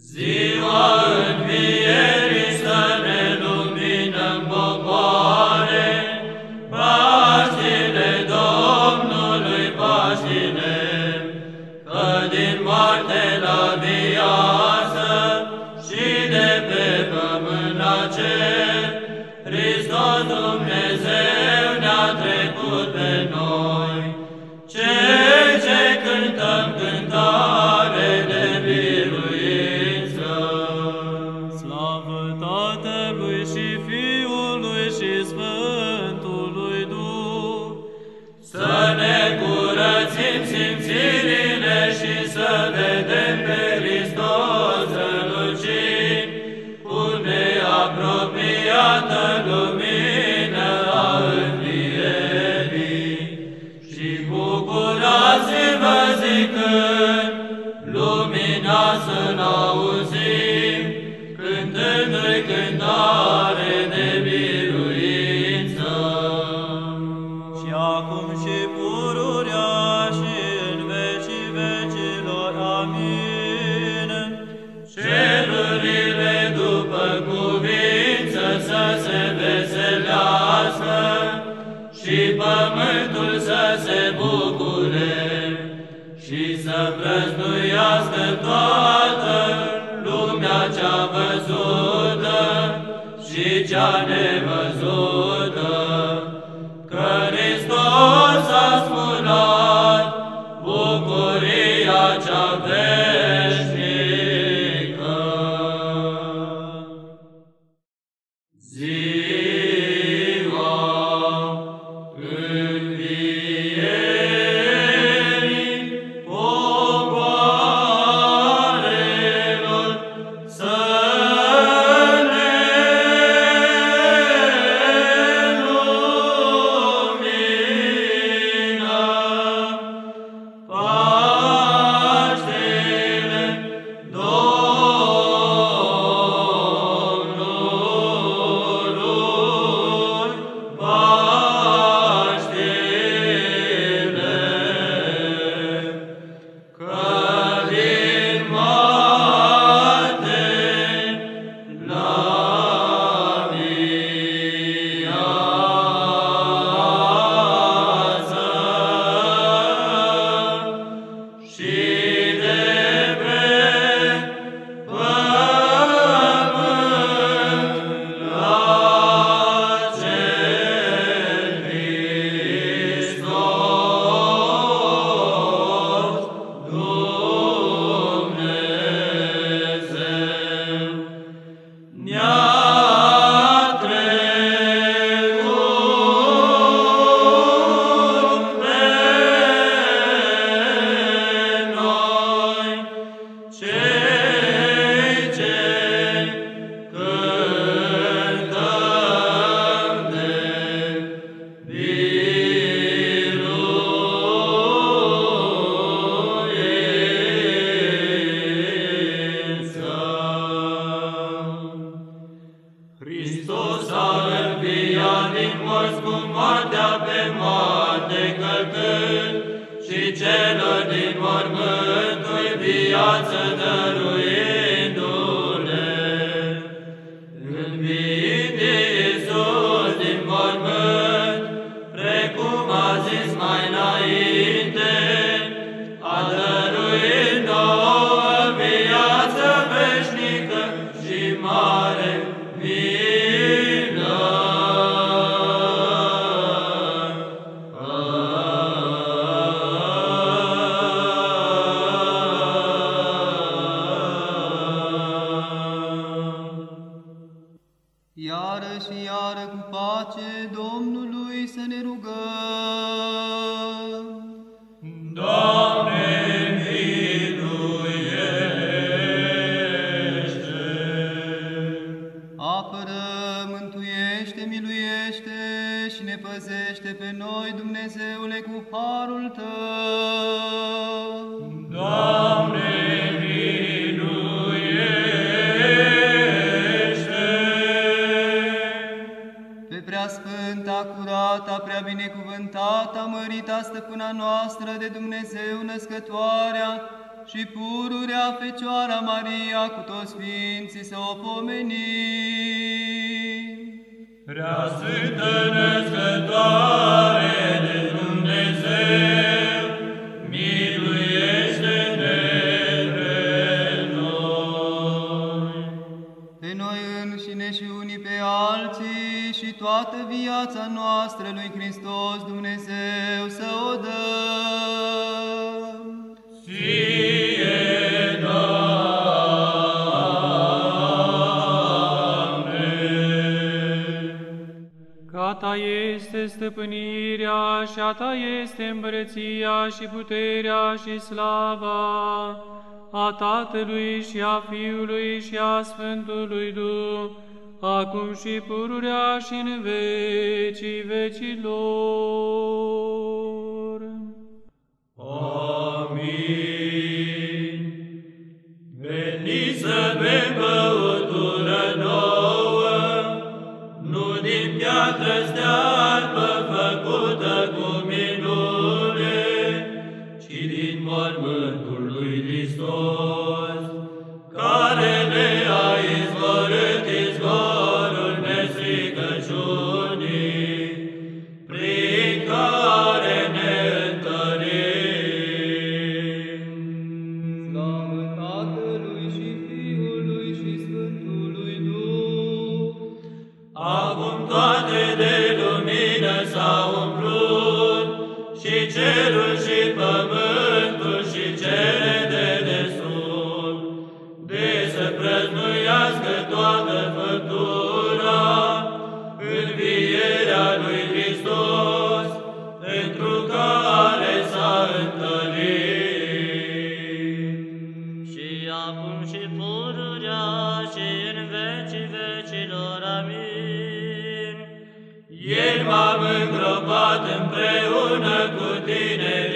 Zero. Tatălui și cea pace Domnului să ne rugăm. Binecuvântata, mărita stăpâna noastră de Dumnezeu născătoarea și pururea Fecioara Maria cu toți Sfinții să o pomenim. Prea Sfântă Născătoare de Dumnezeu, toată viața noastră lui Hristos Dumnezeu să o dăm. Ție, Că a ta este stăpânirea și a ta este împărăția și puterea și slava a Tatălui și a Fiului și a Sfântului Duh, acum și pururea și în vecii vecilor. Amin. Veniți să bem băutură nouă, nu din piatră stearpă m-am îngropat împreună cu tine,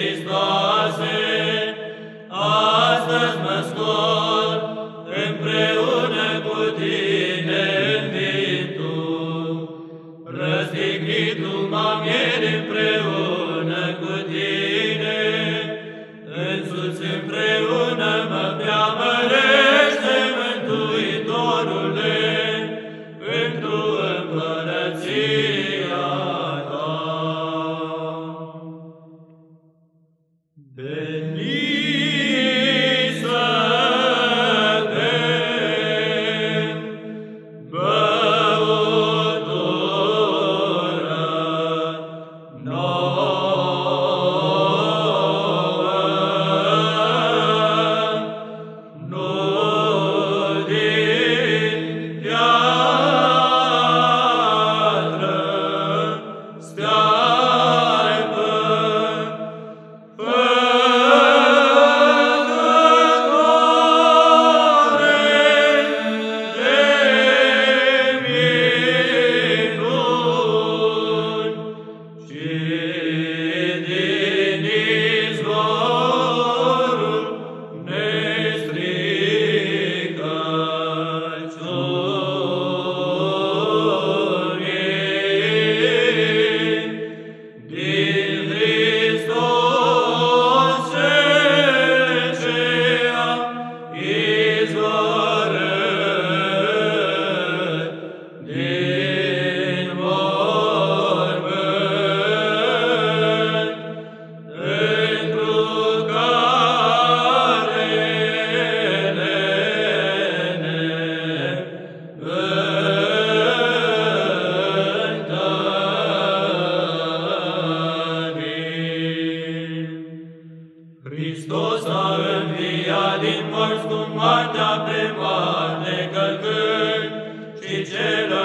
The meurt, quittez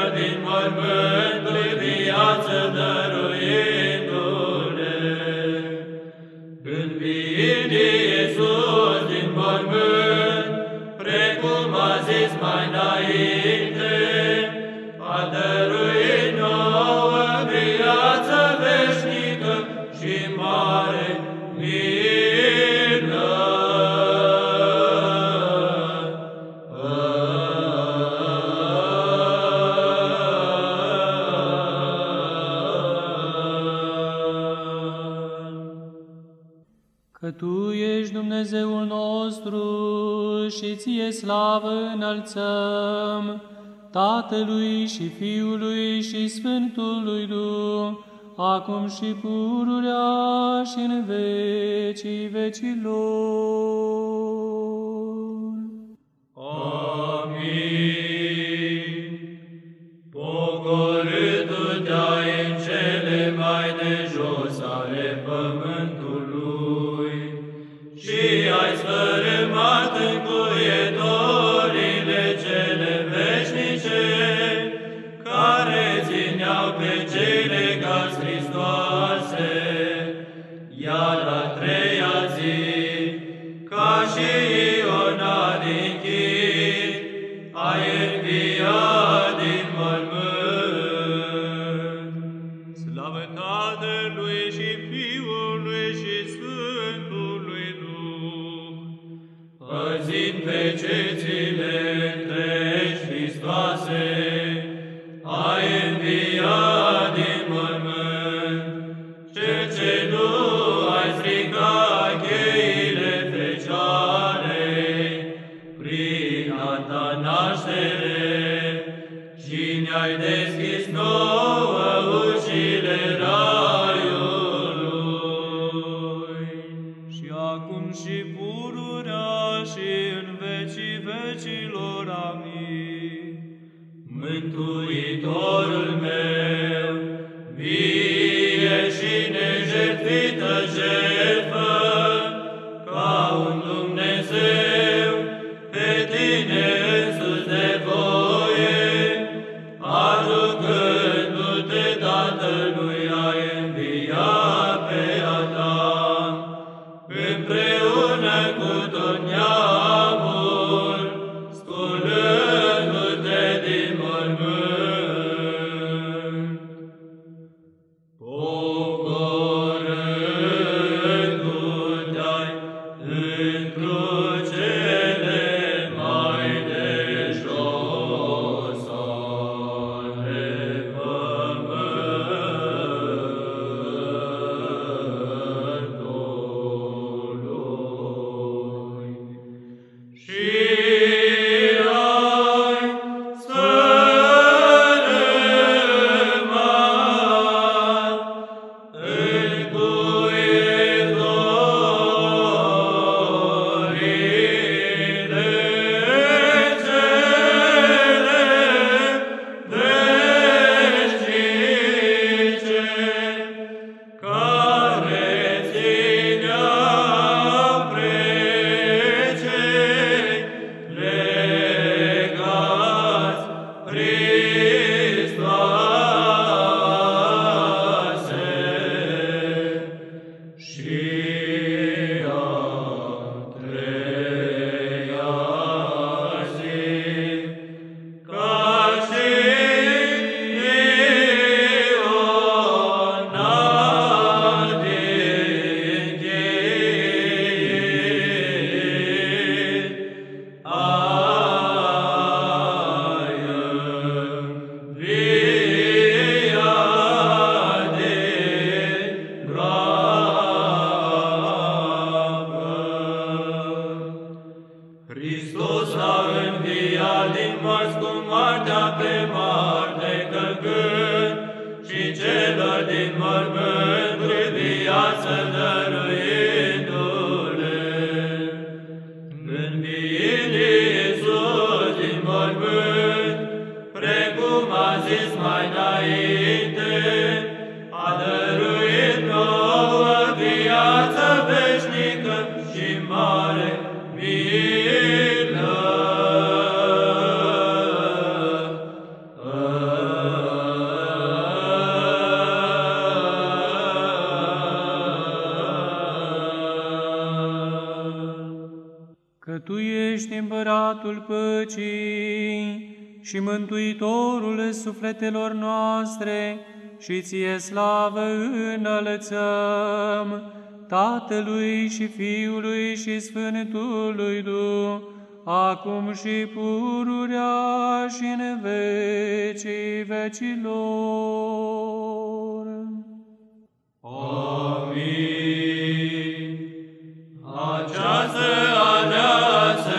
că Tu ești Dumnezeul nostru și Ție slavă înălțăm, Tatălui și Fiului și Sfântului Duh, acum și pururea și în vecii vecilor. Amin. Cetile și pururea și în vecii vecilor. Amin. Mântuitorul meu, văcii și Mântuitorule sufletelor noastre, și ție slavă înălățăm, Tatălui și Fiului și Sfântului Duh, acum și pururea și în vecii vecilor. Amin. Această aleasă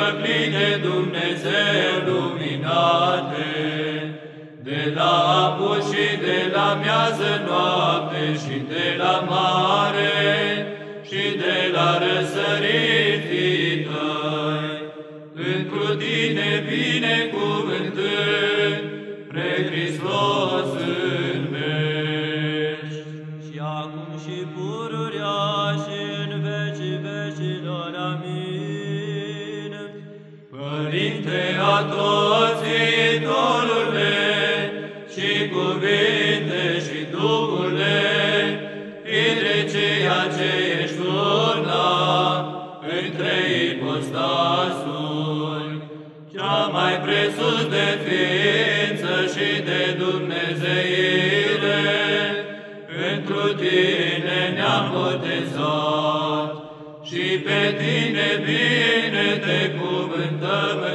păclit de Dumnezeu luminate, de la apus și de la miază noapte și de la mare, bine, bine te cuvântăm.